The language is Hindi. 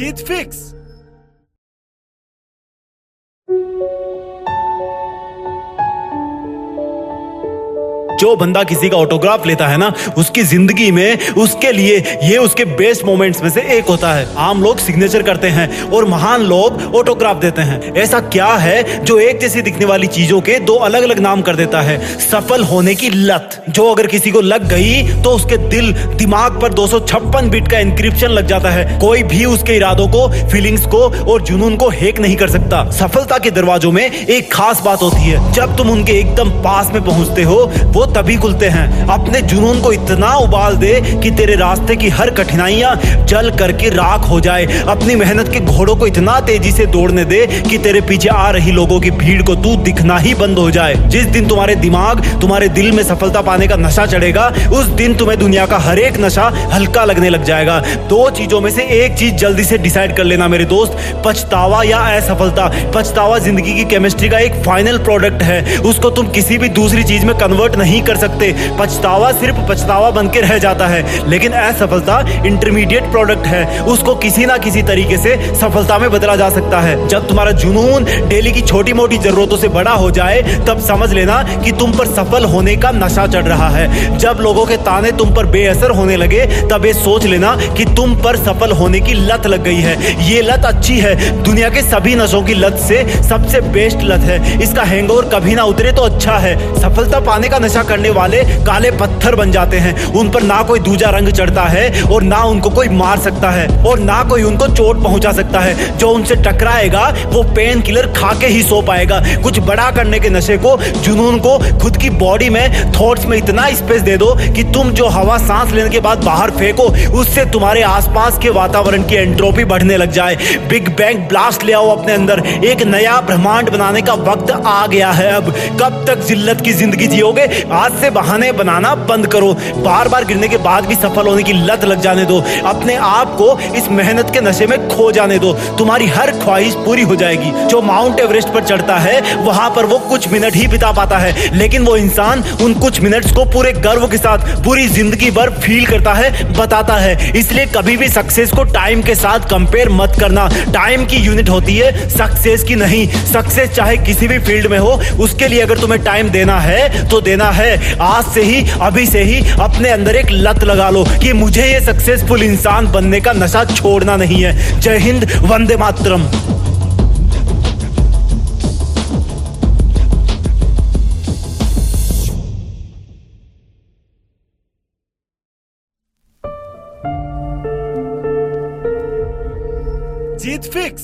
जीत फिक्स जो बंदा किसी का ऑटोग्राफ लेता है ना, उसकी ज़िंदगी में उसके लिए ये उसके बेस्ट मोमेंट्स में से एक होता है। आम लोग सिग्नेचर करते हैं और महान लोग ऑटोग्राफ देते हैं। ऐसा क्या है जो एक जैसी दिखने वाली चीज़ों के दो अलग अलग नाम कर देता है? सफल होने की लत। जो अगर किसी को लग गई तो उसके दिल, दिमाग पर दो बिट का इंक्रिप्शन लग जाता है। कोई भी उसके इरादों को फीलिंग्स को और जुनून को हेक नहीं कर सकता। सफलता के दरवाजों में एक खास बात होती है। जब तुम उनके एकदम पास में पहुँचते हो, वो तभी खुलते हैं। अपने जुनून को इतना उबाल दे कि तेरे रास्ते की हर कठिनाइयाँ जल करके राख हो जाए। अपनी मेहनत के घोड़ों को इतना तेज़ी से दौड़ने दे कि तेरे पीछे आ रही लोगों की भीड़ को तू दिखना ही बंद हो जाए। जिस दिन तुम्हारे दिमाग तुम्हारे दिल में सफलता पाने का नशा चढ़ेगा, उस दिन तुम्हें दुनिया का हर एक नशा हल्का लगने लग जाएगा। दो चीज़ों में से एक चीज़ जल्दी से डिसाइड कर लेना मेरे दोस्त, पछतावा या असफलता। पछतावा ज़िंदगी की केमिस्ट्री का एक फाइनल प्रोडक्ट है। उसको तुम किसी भी दूसरी चीज़ में कन्वर्ट नहीं नहीं कर सकते। पछतावा सिर्फ़ पछतावा बन के रह जाता है। लेकिन असफलता इंटरमीडिएट प्रोडक्ट है। उसको किसी ना किसी तरीके से सफलता में बदला जा सकता है। जब तुम्हारा जुनून डेली की छोटी मोटी जरूरतों से बड़ा हो जाए, तब समझ लेना कि तुम पर सफल होने का नशा चढ़ रहा है। जब लोगों के ताने तुम पर बेअसर होने लगे, तब ये सोच लेना कि तुम पर सफल होने की लत लग गई है। ये लत अच्छी है। दुनिया के सभी नशों की लत से सबसे बेस्ट लत है। इसका हैंगओवर कभी ना उतरे तो अच्छा है। सफलता पाने का नशा करने वाले काले पत्थर बन जाते हैं। उन पर ना कोई दूजा रंग चढ़ता है और ना उनको कोई मार सकता है और ना कोई उनको चोट पहुँचा सकता है। जो उनसे टकराएगा, वो पेन किलर खा के ही सो पाएगा। कुछ बड़ा करने के नशे को, जुनून को खुद की बॉडी में, थॉट्स में इतना स्पेस दे दो कि तुम जो हवा सांस लेने के बाद बाहर फेंको, उससे तुम्हारे आसपास के वातावरण की एंट्रोपी बढ़ने लग जाए। बिग बैंग ब्लास्ट ले आओ अपने अंदर। एक नया ब्रह्मांड बनाने का वक्त आ गया है अब। कब तक जिल्लत की ज़िंदगी जियोगे? आज से बहाने बनाना बंद करो। बार बार गिरने के बाद भी सफल होने की लत लग जाने दो। अपने आप को इस मेहनत के नशे में खो जाने दो। तुम्हारी हर ख्वाहिश पूरी हो जाएगी। जो माउंट एवरेस्ट पर चढ़ता है, वहाँ पर वो कुछ मिनट ही बिता पाता है। लेकिन वो इंसान उन कुछ मिनट्स को पूरे गर्व के साथ, पूरी ज़िंदगी भर फील करता है, बताता है। इसलिए कभी भी सक्सेस को टाइम के साथ कंपेयर मत करना। टाइम की यूनिट होती है, सक्सेस की नहीं। सक्सेस चाहे किसी भी फ़ील्ड में हो, उसके लिए अगर तुम्हें टाइम देना है तो देना है आज से ही, अभी से ही अपने अंदर एक लत लगा लो कि मुझे ये सक्सेसफुल इंसान बनने का नशा छोड़ना नहीं है। जय हिंद, वंदे मातरम। जीत फिक्स